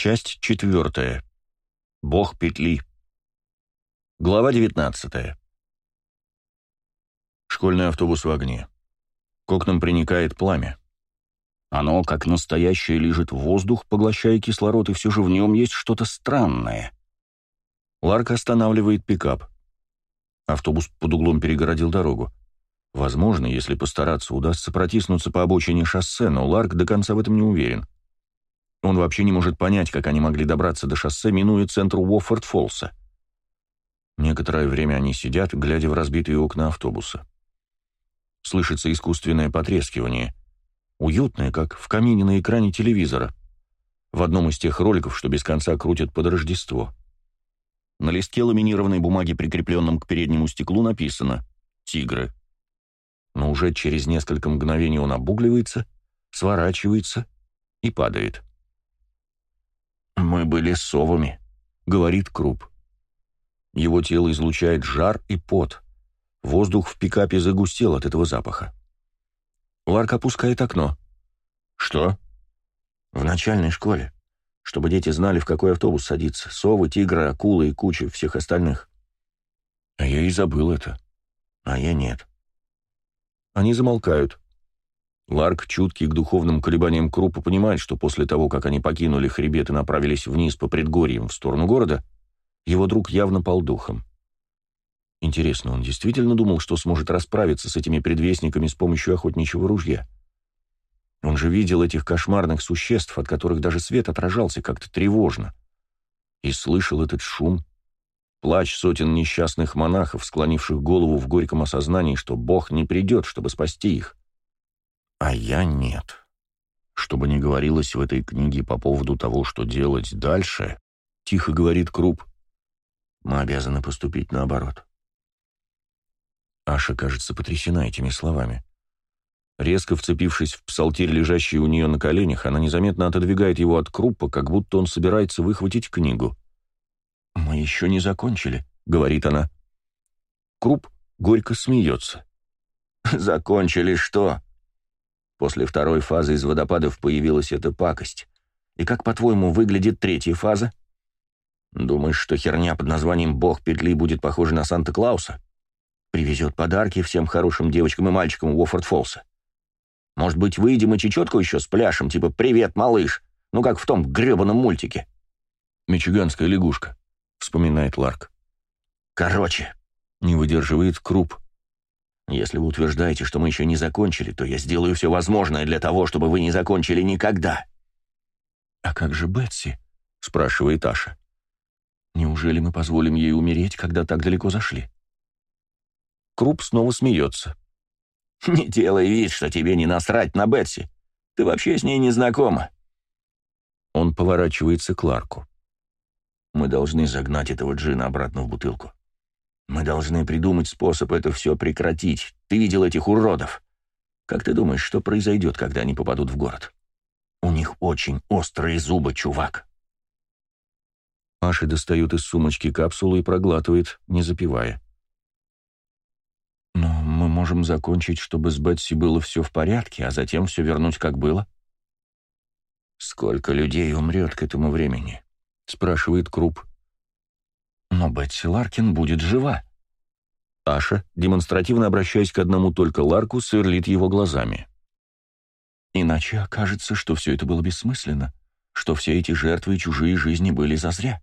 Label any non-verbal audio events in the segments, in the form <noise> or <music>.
Часть четвертая. Бог петли. Глава девятнадцатая. Школьный автобус в огне. К окнам приникает пламя. Оно, как настоящее, лежит в воздух, поглощая кислород, и все же в нем есть что-то странное. Ларк останавливает пикап. Автобус под углом перегородил дорогу. Возможно, если постараться, удастся протиснуться по обочине шоссе, но Ларк до конца в этом не уверен. Он вообще не может понять, как они могли добраться до шоссе, минуя центр Уоффорд-Фолса. Некоторое время они сидят, глядя в разбитые окна автобуса. Слышится искусственное потрескивание. Уютное, как в камине на экране телевизора. В одном из тех роликов, что без конца крутят под Рождество. На листке ламинированной бумаги, прикрепленном к переднему стеклу, написано «Тигры». Но уже через несколько мгновений он обугливается, сворачивается и падает. «Мы были совами», — говорит Круп. Его тело излучает жар и пот. Воздух в пикапе загустел от этого запаха. Ларк опускает окно. «Что?» «В начальной школе. Чтобы дети знали, в какой автобус садиться. Совы, тигры, акулы и куча всех остальных». «А я и забыл это». «А я нет». Они замолкают. Ларк, чуткий к духовным колебаниям Крупа, понимает, что после того, как они покинули хребет и направились вниз по предгорьям в сторону города, его друг явно пал духом. Интересно, он действительно думал, что сможет расправиться с этими предвестниками с помощью охотничьего ружья? Он же видел этих кошмарных существ, от которых даже свет отражался как-то тревожно. И слышал этот шум, плач сотен несчастных монахов, склонивших голову в горьком осознании, что Бог не придет, чтобы спасти их. А я нет. Что бы ни говорилось в этой книге по поводу того, что делать дальше, тихо говорит Круп, мы обязаны поступить наоборот. Аша, кажется, потрясена этими словами. Резко вцепившись в псалтирь, лежащий у нее на коленях, она незаметно отодвигает его от Круппа, как будто он собирается выхватить книгу. «Мы еще не закончили», — говорит она. Круп горько смеется. «Закончили что?» После второй фазы из водопадов появилась эта пакость. И как, по-твоему, выглядит третья фаза? Думаешь, что херня под названием «Бог петли» будет похожа на Санта-Клауса? Привезет подарки всем хорошим девочкам и мальчикам Уоффорд-Фолса. Может быть, выйдем и чечетку еще с пляшем, типа «Привет, малыш», ну как в том гребаном мультике. «Мичиганская лягушка», — вспоминает Ларк. «Короче», — не выдерживает Круп. Если вы утверждаете, что мы еще не закончили, то я сделаю все возможное для того, чтобы вы не закончили никогда». «А как же Бетси?» — спрашивает Аша. «Неужели мы позволим ей умереть, когда так далеко зашли?» Круп снова смеется. <laughs> «Не делай вид, что тебе не насрать на Бетси. Ты вообще с ней не знакома». Он поворачивается к Ларку. «Мы должны загнать этого джина обратно в бутылку. Мы должны придумать способ это все прекратить. Ты видел этих уродов? Как ты думаешь, что произойдет, когда они попадут в город? У них очень острые зубы, чувак. Аши достает из сумочки капсулу и проглатывает, не запивая. «Но мы можем закончить, чтобы с Бетси было все в порядке, а затем все вернуть, как было». «Сколько людей умрет к этому времени?» — спрашивает Круп. Но Бетси Ларкин будет жива. Аша, демонстративно обращаясь к одному только Ларку, сверлит его глазами. Иначе окажется, что все это было бессмысленно, что все эти жертвы и чужие жизни были зазря.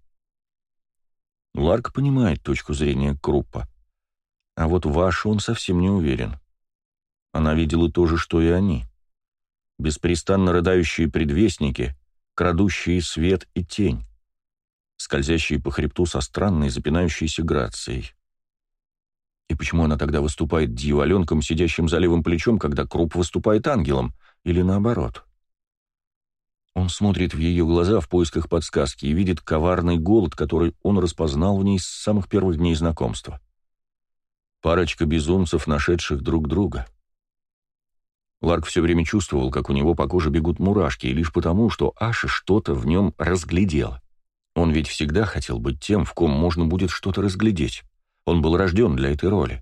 Ларк понимает точку зрения Круппа. А вот вашу он совсем не уверен. Она видела то же, что и они. Беспрестанно рыдающие предвестники, крадущие свет и тень скользящие по хребту со странной запинающейся грацией. И почему она тогда выступает дьяволенком, сидящим за левым плечом, когда Круп выступает ангелом, или наоборот? Он смотрит в ее глаза в поисках подсказки и видит коварный голод, который он распознал в ней с самых первых дней знакомства. Парочка безумцев, нашедших друг друга. Ларк все время чувствовал, как у него по коже бегут мурашки, и лишь потому, что Аша что-то в нем разглядела. Он ведь всегда хотел быть тем, в ком можно будет что-то разглядеть. Он был рожден для этой роли.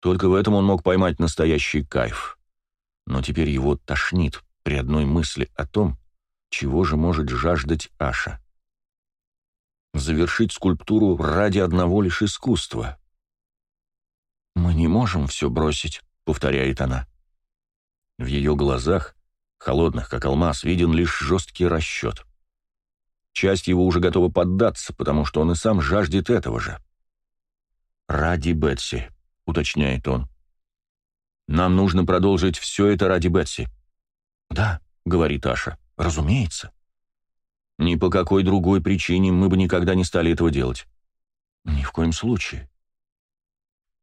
Только в этом он мог поймать настоящий кайф. Но теперь его тошнит при одной мысли о том, Чего же может жаждать Аша? Завершить скульптуру ради одного лишь искусства. «Мы не можем все бросить», — повторяет она. В ее глазах, холодных как алмаз, виден лишь жесткий расчет. Часть его уже готова поддаться, потому что он и сам жаждет этого же. «Ради Бетси», — уточняет он. «Нам нужно продолжить все это ради Бетси». «Да», — говорит Аша, — «разумеется». Ни по какой другой причине мы бы никогда не стали этого делать. Ни в коем случае.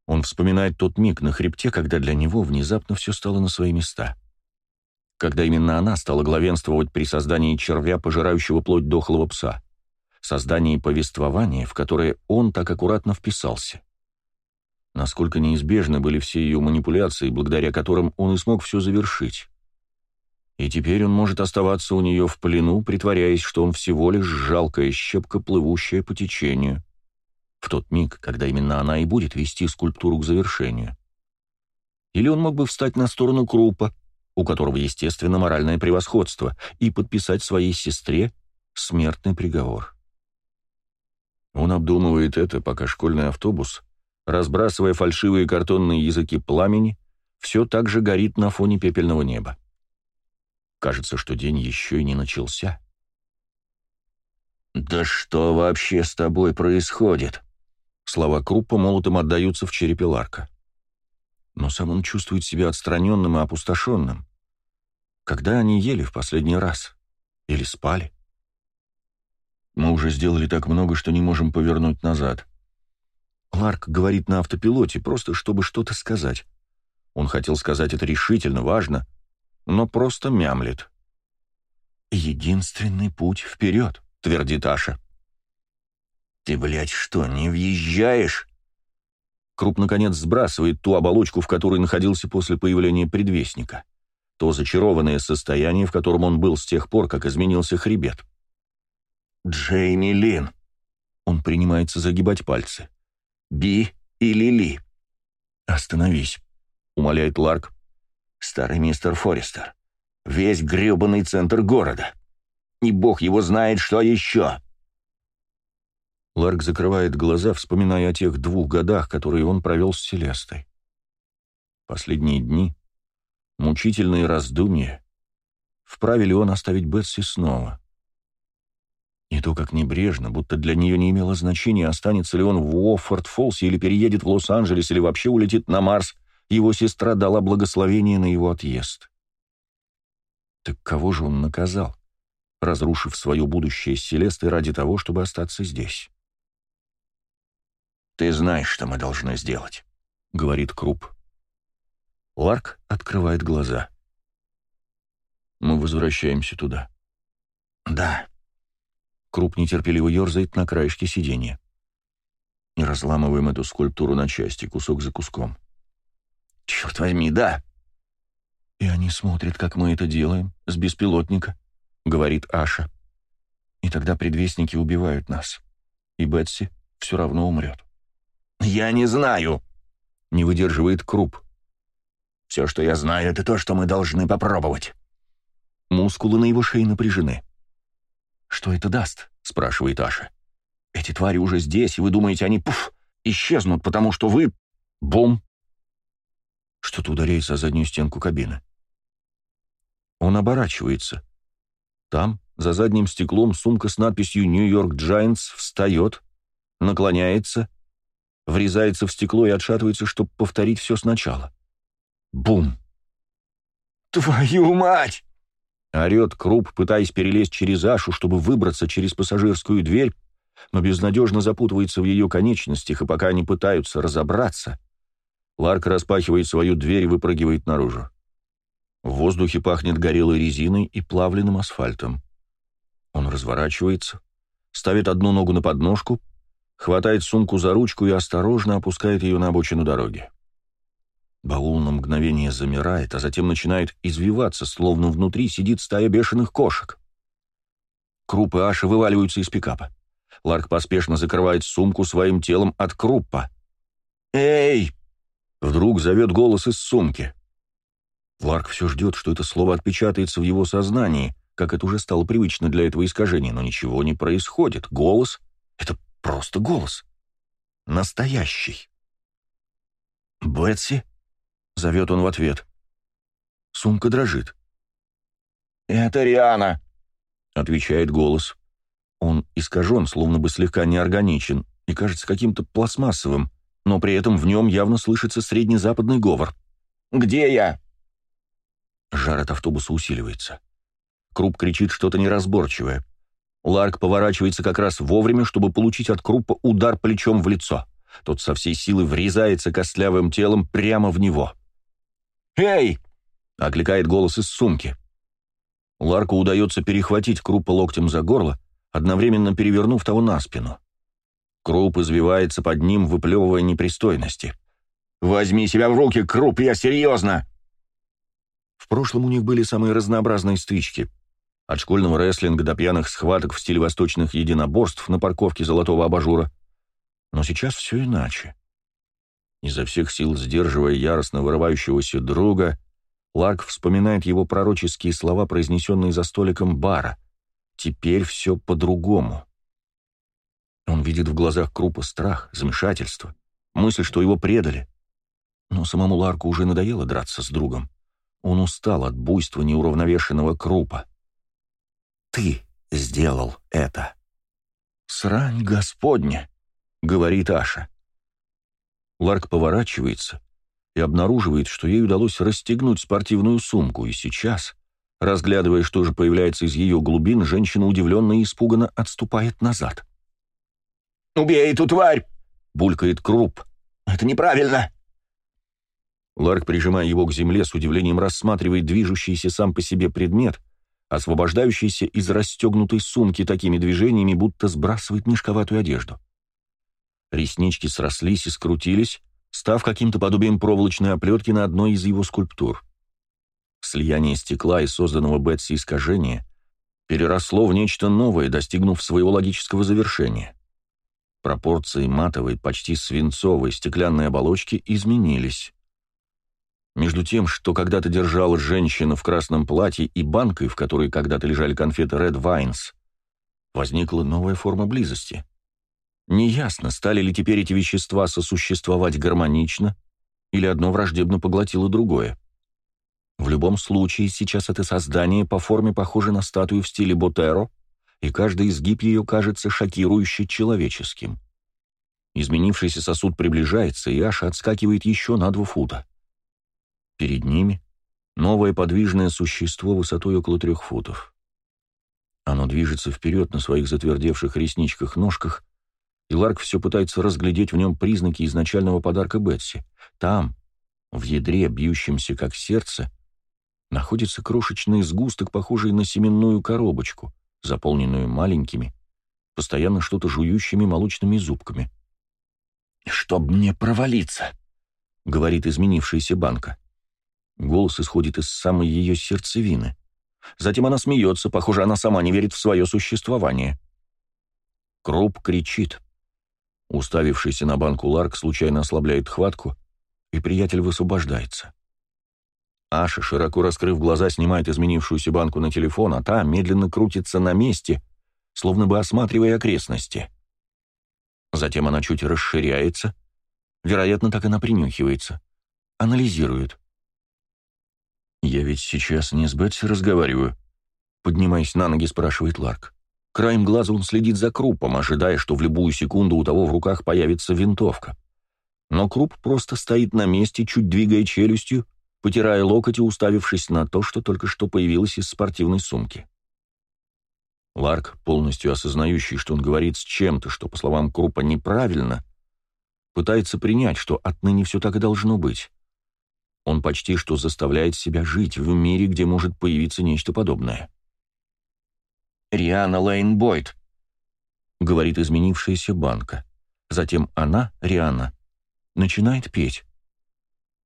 Он вспоминает тот миг на хребте, когда для него внезапно все стало на свои места. Когда именно она стала главенствовать при создании червя, пожирающего плоть дохлого пса. Создании повествования, в которое он так аккуратно вписался. Насколько неизбежны были все ее манипуляции, благодаря которым он и смог все завершить. И теперь он может оставаться у нее в плену, притворяясь, что он всего лишь жалкая щепка, плывущая по течению. В тот миг, когда именно она и будет вести скульптуру к завершению. Или он мог бы встать на сторону Крупа, у которого, естественно, моральное превосходство, и подписать своей сестре смертный приговор. Он обдумывает это, пока школьный автобус, разбрасывая фальшивые картонные языки пламени, все так же горит на фоне пепельного неба. Кажется, что день еще и не начался. «Да что вообще с тобой происходит?» Слова Круппа молотом отдаются в черепе Ларка. Но сам он чувствует себя отстраненным и опустошенным. Когда они ели в последний раз? Или спали? Мы уже сделали так много, что не можем повернуть назад. Ларк говорит на автопилоте, просто чтобы что-то сказать. Он хотел сказать это решительно, важно, но просто мямлет. «Единственный путь вперед», — твердит Аша. «Ты, блядь, что, не въезжаешь?» Круп, наконец, сбрасывает ту оболочку, в которой находился после появления предвестника. То зачарованное состояние, в котором он был с тех пор, как изменился хребет. «Джейми Лин!» Он принимается загибать пальцы. «Би или Ли?» «Остановись», — умоляет Ларк. Старый мистер Форестер. Весь гребаный центр города. И бог его знает, что еще. Ларк закрывает глаза, вспоминая о тех двух годах, которые он провел с Селестой. Последние дни, мучительные раздумья. Вправе ли он оставить Бетси снова? И то, как небрежно, будто для нее не имело значения, останется ли он в Уоффорд-Фолсе или переедет в Лос-Анджелес или вообще улетит на Марс, его сестра дала благословение на его отъезд. Так кого же он наказал, разрушив свое будущее с Селестой ради того, чтобы остаться здесь? «Ты знаешь, что мы должны сделать», — говорит Круп. Ларк открывает глаза. «Мы возвращаемся туда». «Да». Круп нетерпеливо ерзает на краешке сиденья. «Не разламываем эту скульптуру на части, кусок за куском. «Черт возьми, да!» «И они смотрят, как мы это делаем, с беспилотника», — говорит Аша. «И тогда предвестники убивают нас, и Бетси все равно умрет». «Я не знаю», — не выдерживает Круп. «Все, что я знаю, это то, что мы должны попробовать». Мускулы на его шее напряжены. «Что это даст?» — спрашивает Аша. «Эти твари уже здесь, и вы думаете, они, пуф, исчезнут, потому что вы...» Бум! Что-то ударяется о заднюю стенку кабины. Он оборачивается. Там, за задним стеклом, сумка с надписью «Нью-Йорк Джайнтс» встает, наклоняется, врезается в стекло и отшатывается, чтобы повторить все сначала. Бум! «Твою мать!» Орет Круп, пытаясь перелезть через Ашу, чтобы выбраться через пассажирскую дверь, но безнадежно запутывается в ее конечностях, и пока они пытаются разобраться, Ларк распахивает свою дверь и выпрыгивает наружу. В воздухе пахнет горелой резиной и плавленным асфальтом. Он разворачивается, ставит одну ногу на подножку, хватает сумку за ручку и осторожно опускает ее на обочину дороги. Баул на мгновение замирает, а затем начинает извиваться, словно внутри сидит стая бешеных кошек. Крупы Аши вываливаются из пикапа. Ларк поспешно закрывает сумку своим телом от Круппа. «Эй!» Вдруг зовет голос из сумки. Ларк все ждет, что это слово отпечатается в его сознании, как это уже стало привычно для этого искажения, но ничего не происходит. Голос — это просто голос. Настоящий. «Бетси?» — зовет он в ответ. Сумка дрожит. «Это Риана», — отвечает голос. Он искажен, словно бы слегка неорганичен, и кажется каким-то пластмассовым, но при этом в нем явно слышится среднезападный говор. «Где я?» Жар от автобуса усиливается. Круп кричит что-то неразборчивое. Ларк поворачивается как раз вовремя, чтобы получить от Крупа удар плечом в лицо. Тот со всей силы врезается костлявым телом прямо в него. «Эй!» — окликает голос из сумки. Ларку удается перехватить Крупа локтем за горло, одновременно перевернув того на спину. Круп извивается под ним, выплевывая непристойности. «Возьми себя в руки, Круп, я серьезно!» В прошлом у них были самые разнообразные стычки. От школьного рестлинга до пьяных схваток в стиле восточных единоборств на парковке золотого абажура. Но сейчас все иначе. Изо всех сил сдерживая яростно вырывающегося друга, Ларк вспоминает его пророческие слова, произнесенные за столиком бара. «Теперь все по-другому». Он видит в глазах Крупа страх, замешательство, мысль, что его предали. Но самому Ларку уже надоело драться с другом. Он устал от буйства неуравновешенного Крупа. «Ты сделал это!» «Срань Господня!» — говорит Аша. Ларк поворачивается и обнаруживает, что ей удалось расстегнуть спортивную сумку, и сейчас, разглядывая, что же появляется из ее глубин, женщина удивленно и испуганно отступает назад. «Убей эту тварь!» — булькает Круп. «Это неправильно!» Ларк, прижимая его к земле, с удивлением рассматривает движущийся сам по себе предмет, освобождающийся из расстегнутой сумки такими движениями, будто сбрасывает мешковатую одежду. Реснички срослись и скрутились, став каким-то подобием проволочной оплетки на одной из его скульптур. Слияние стекла и созданного Бетси искажения переросло в нечто новое, достигнув своего логического завершения. Пропорции матовой, почти свинцовой стеклянной оболочки изменились. Между тем, что когда-то держала женщина в красном платье и банкой, в которой когда-то лежали конфеты Red Vines, возникла новая форма близости. Неясно, стали ли теперь эти вещества сосуществовать гармонично, или одно враждебно поглотило другое. В любом случае, сейчас это создание по форме похоже на статую в стиле Ботеро, и каждый изгиб ее кажется шокирующе человеческим. Изменившийся сосуд приближается, и Аша отскакивает еще на два фута. Перед ними новое подвижное существо высотой около трех футов. Оно движется вперед на своих затвердевших ресничках-ножках, и Ларк все пытается разглядеть в нем признаки изначального подарка Бетси. Там, в ядре, бьющемся как сердце, находится крошечный сгусток, похожий на семенную коробочку, заполненную маленькими, постоянно что-то жующими молочными зубками. «Чтоб мне провалиться», — говорит изменившаяся банка. Голос исходит из самой ее сердцевины. Затем она смеется, похоже, она сама не верит в свое существование. Круп кричит. Уставившийся на банку Ларк случайно ослабляет хватку, и приятель высвобождается. Аша, широко раскрыв глаза, снимает изменившуюся банку на телефон, а та медленно крутится на месте, словно бы осматривая окрестности. Затем она чуть расширяется, вероятно, так она принюхивается, анализирует. «Я ведь сейчас не с Бетси разговариваю», — поднимаясь на ноги, спрашивает Ларк. Краем глаза он следит за Крупом, ожидая, что в любую секунду у того в руках появится винтовка. Но Круп просто стоит на месте, чуть двигая челюстью, потирая локоть и уставившись на то, что только что появилось из спортивной сумки. Ларк, полностью осознающий, что он говорит с чем-то, что, по словам Крупа, неправильно, пытается принять, что отныне все так и должно быть. Он почти что заставляет себя жить в мире, где может появиться нечто подобное. «Риана Лейн Бойд», — говорит изменившаяся банка. Затем она, Риана, начинает петь.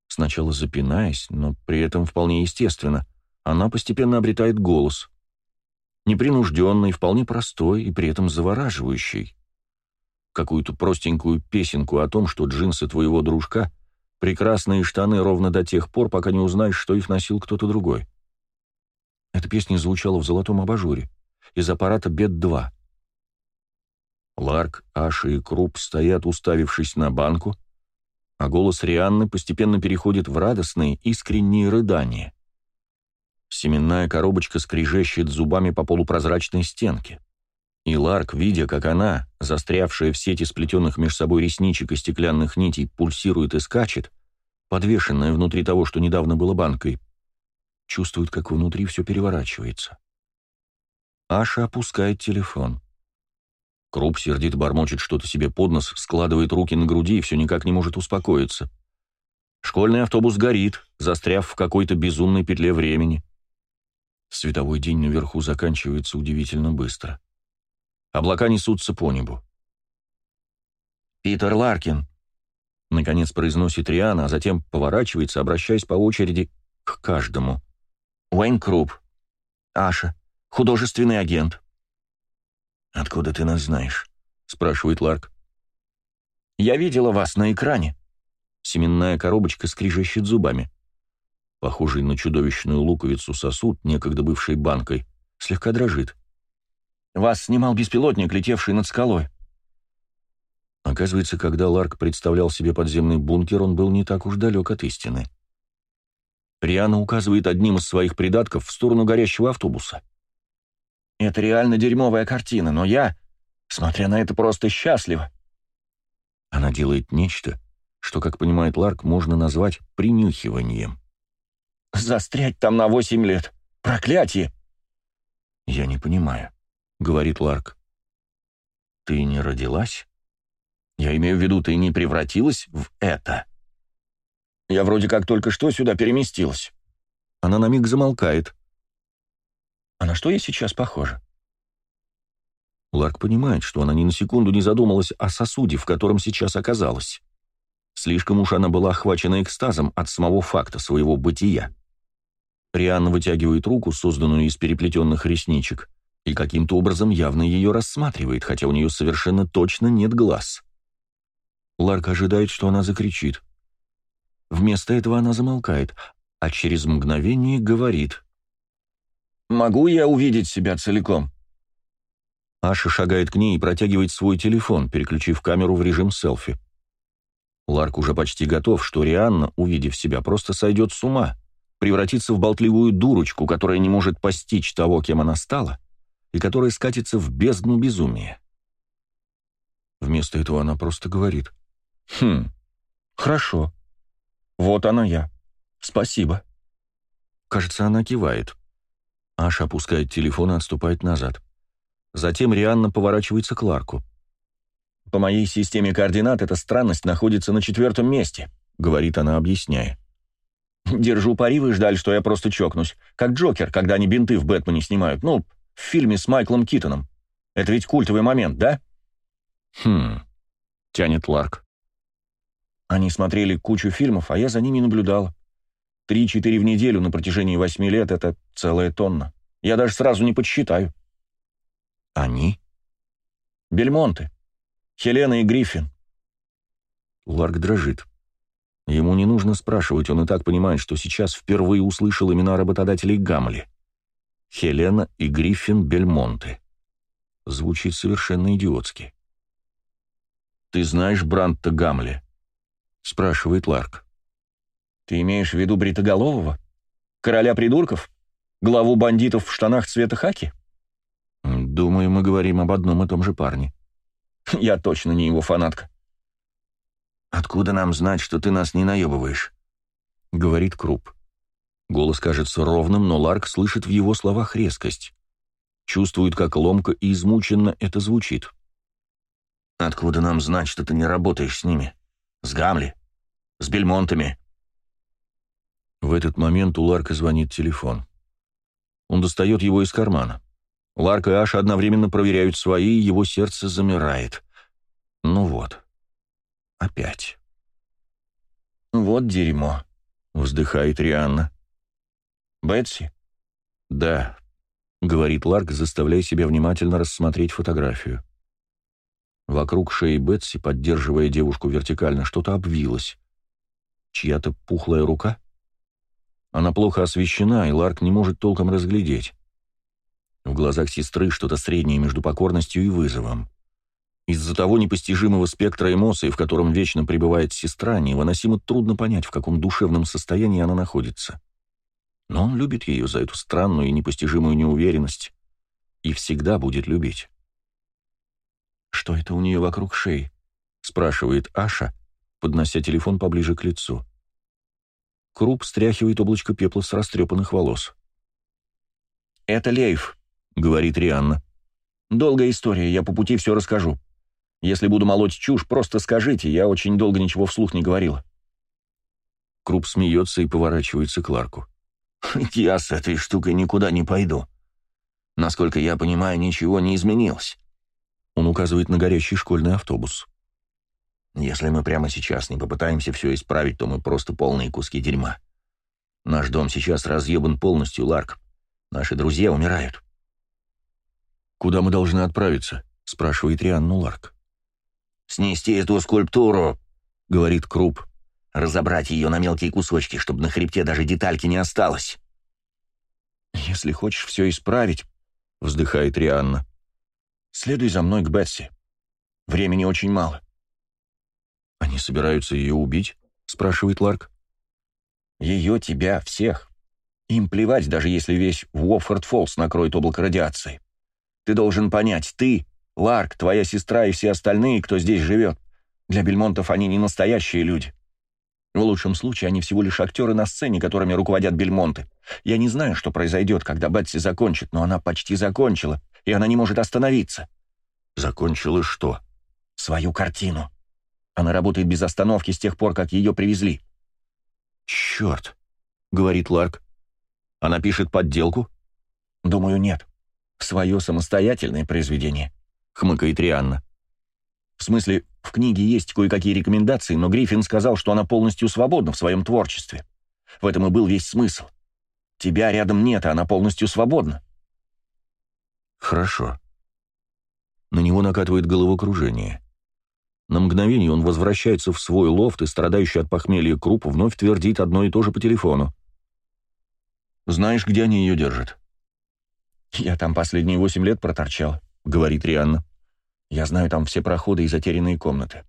Сначала запинаясь, но при этом вполне естественно, она постепенно обретает голос. Непринужденный, вполне простой и при этом завораживающий. Какую-то простенькую песенку о том, что джинсы твоего дружка Прекрасные штаны ровно до тех пор, пока не узнаешь, что их носил кто-то другой. Эта песня звучала в золотом абажуре из аппарата Бет-2. Ларк, Аша и Круп стоят, уставившись на банку, а голос Рианны постепенно переходит в радостные, искренние рыдания. Семенная коробочка скрежещет зубами по полупрозрачной стенке. И Ларк, видя, как она, застрявшая в сети сплетенных между собой ресничек и стеклянных нитей, пульсирует и скачет, подвешенная внутри того, что недавно было банкой, чувствует, как внутри все переворачивается. Аша опускает телефон. Круп сердит бормочет что-то себе под нос, складывает руки на груди и все никак не может успокоиться. Школьный автобус горит, застряв в какой-то безумной петле времени. Световой день наверху заканчивается удивительно быстро. Облака несутся по небу. «Питер Ларкин», — наконец произносит Риана, а затем поворачивается, обращаясь по очереди к каждому. «Уэйн Круп. Аша. Художественный агент». «Откуда ты нас знаешь?» — спрашивает Ларк. «Я видела вас на экране». Семенная коробочка скрижещет зубами. Похожий на чудовищную луковицу сосуд, некогда бывший банкой, слегка дрожит. Вас снимал беспилотник, летевший над скалой». Оказывается, когда Ларк представлял себе подземный бункер, он был не так уж далек от истины. Риана указывает одним из своих придатков в сторону горящего автобуса. «Это реально дерьмовая картина, но я, смотря на это, просто счастлива». Она делает нечто, что, как понимает Ларк, можно назвать принюхиванием. «Застрять там на восемь лет! Проклятие!» «Я не понимаю. — говорит Ларк. «Ты не родилась? Я имею в виду, ты не превратилась в это?» «Я вроде как только что сюда переместилась». Она на миг замолкает. «А на что я сейчас похожа?» Ларк понимает, что она ни на секунду не задумалась о сосуде, в котором сейчас оказалась. Слишком уж она была охвачена экстазом от самого факта своего бытия. Рианна вытягивает руку, созданную из переплетенных ресничек, и каким-то образом явно ее рассматривает, хотя у нее совершенно точно нет глаз. Ларк ожидает, что она закричит. Вместо этого она замолкает, а через мгновение говорит. «Могу я увидеть себя целиком?» Аша шагает к ней и протягивает свой телефон, переключив камеру в режим селфи. Ларк уже почти готов, что Рианна, увидев себя, просто сойдет с ума, превратится в болтливую дурочку, которая не может постичь того, кем она стала, и которая скатится в бездну безумия. Вместо этого она просто говорит. «Хм, хорошо. Вот она я. Спасибо». Кажется, она кивает. Аша опускает телефон и отступает назад. Затем Рианна поворачивается к Ларку. «По моей системе координат эта странность находится на четвертом месте», — говорит она, объясняя. «Держу пари, вы ждали, что я просто чокнусь. Как Джокер, когда они бинты в Бэтмене снимают. Ну, в фильме с Майклом Китоном. Это ведь культовый момент, да?» «Хм...» — тянет Ларк. Они смотрели кучу фильмов, а я за ними наблюдал. Три-четыре в неделю на протяжении восьми лет — это целая тонна. Я даже сразу не подсчитаю. Они? Бельмонты. Хелена и Гриффин. Ларк дрожит. Ему не нужно спрашивать, он и так понимает, что сейчас впервые услышал имена работодателей Гамли. Хелена и Гриффин Бельмонте. Звучит совершенно идиотски. «Ты знаешь Бранта Гамли?» — спрашивает Ларк. «Ты имеешь в виду Бритоголового? Короля придурков? Главу бандитов в штанах цвета хаки?» «Думаю, мы говорим об одном и том же парне». <laughs> «Я точно не его фанатка». «Откуда нам знать, что ты нас не наебываешь?» — говорит Круп. Голос кажется ровным, но Ларк слышит в его словах резкость. Чувствует, как ломко и измученно это звучит. «Откуда нам знать, что ты не работаешь с ними? С Гамли? С Бельмонтами?» В этот момент у Ларка звонит телефон. Он достает его из кармана. Ларк и Аша одновременно проверяют свои, и его сердце замирает. Ну вот. Опять. «Вот дерьмо», — вздыхает Рианна. «Бетси?» «Да», — говорит Ларк, заставляя себя внимательно рассмотреть фотографию. Вокруг шеи Бетси, поддерживая девушку вертикально, что-то обвилось. Чья-то пухлая рука? Она плохо освещена, и Ларк не может толком разглядеть. В глазах сестры что-то среднее между покорностью и вызовом. Из-за того непостижимого спектра эмоций, в котором вечно пребывает сестра, невыносимо трудно понять, в каком душевном состоянии она находится. Но он любит ее за эту странную и непостижимую неуверенность и всегда будет любить. «Что это у нее вокруг шеи?» — спрашивает Аша, поднося телефон поближе к лицу. Круп стряхивает облачко пепла с растрепанных волос. «Это Лейф», — говорит Рианна. «Долгая история, я по пути все расскажу. Если буду молоть чушь, просто скажите, я очень долго ничего вслух не говорила». Круп смеется и поворачивается к Ларку. <laughs> «Я с этой штукой никуда не пойду. Насколько я понимаю, ничего не изменилось». Он указывает на горящий школьный автобус. Если мы прямо сейчас не попытаемся все исправить, то мы просто полные куски дерьма. Наш дом сейчас разъебан полностью, Ларк. Наши друзья умирают. «Куда мы должны отправиться?» — спрашивает Рианну Ларк. «Снести эту скульптуру», — говорит Круп. «Разобрать ее на мелкие кусочки, чтобы на хребте даже детальки не осталось». «Если хочешь все исправить», — вздыхает Рианна, — «следуй за мной к Бетси. Времени очень мало». «Они собираются ее убить?» — спрашивает Ларк. «Ее, тебя, всех. Им плевать, даже если весь Уоффорд-Фоллс накроет облако радиации. Ты должен понять, ты, Ларк, твоя сестра и все остальные, кто здесь живет, для Бельмонтов они не настоящие люди. В лучшем случае они всего лишь актеры на сцене, которыми руководят Бельмонты. Я не знаю, что произойдет, когда Бетси закончит, но она почти закончила, и она не может остановиться». «Закончила что?» «Свою картину», она работает без остановки с тех пор, как ее привезли». «Черт», — говорит Ларк. «Она пишет подделку?» «Думаю, нет. Свое самостоятельное произведение», — хмыкает Рианна. «В смысле, в книге есть кое-какие рекомендации, но Гриффин сказал, что она полностью свободна в своем творчестве. В этом и был весь смысл. Тебя рядом нет, а она полностью свободна». «Хорошо». На него накатывает головокружение. На мгновение он возвращается в свой лофт и, страдающий от похмелья круп, вновь твердит одно и то же по телефону. «Знаешь, где они ее держат?» «Я там последние восемь лет проторчал», — говорит Рианна. «Я знаю там все проходы и затерянные комнаты.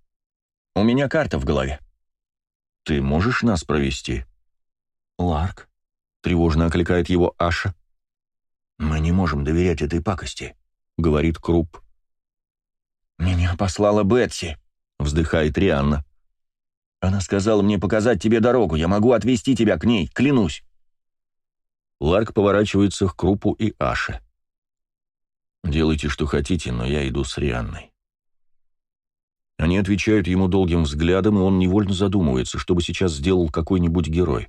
У меня карта в голове». «Ты можешь нас провести?» «Ларк», — тревожно окликает его Аша. «Мы не можем доверять этой пакости», — говорит Круп. «Меня послала Бетси», — вздыхает Рианна. «Она сказала мне показать тебе дорогу. Я могу отвезти тебя к ней, клянусь». Ларк поворачивается к Крупу и Аше. «Делайте, что хотите, но я иду с Рианной». Они отвечают ему долгим взглядом, и он невольно задумывается, что бы сейчас сделал какой-нибудь герой.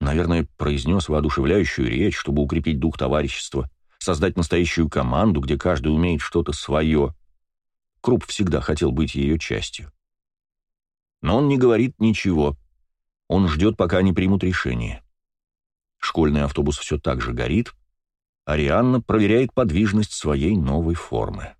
Наверное, произнес воодушевляющую речь, чтобы укрепить дух товарищества, создать настоящую команду, где каждый умеет что-то свое — Круп всегда хотел быть ее частью. Но он не говорит ничего. Он ждет, пока они примут решение. Школьный автобус все так же горит, Арианна проверяет подвижность своей новой формы.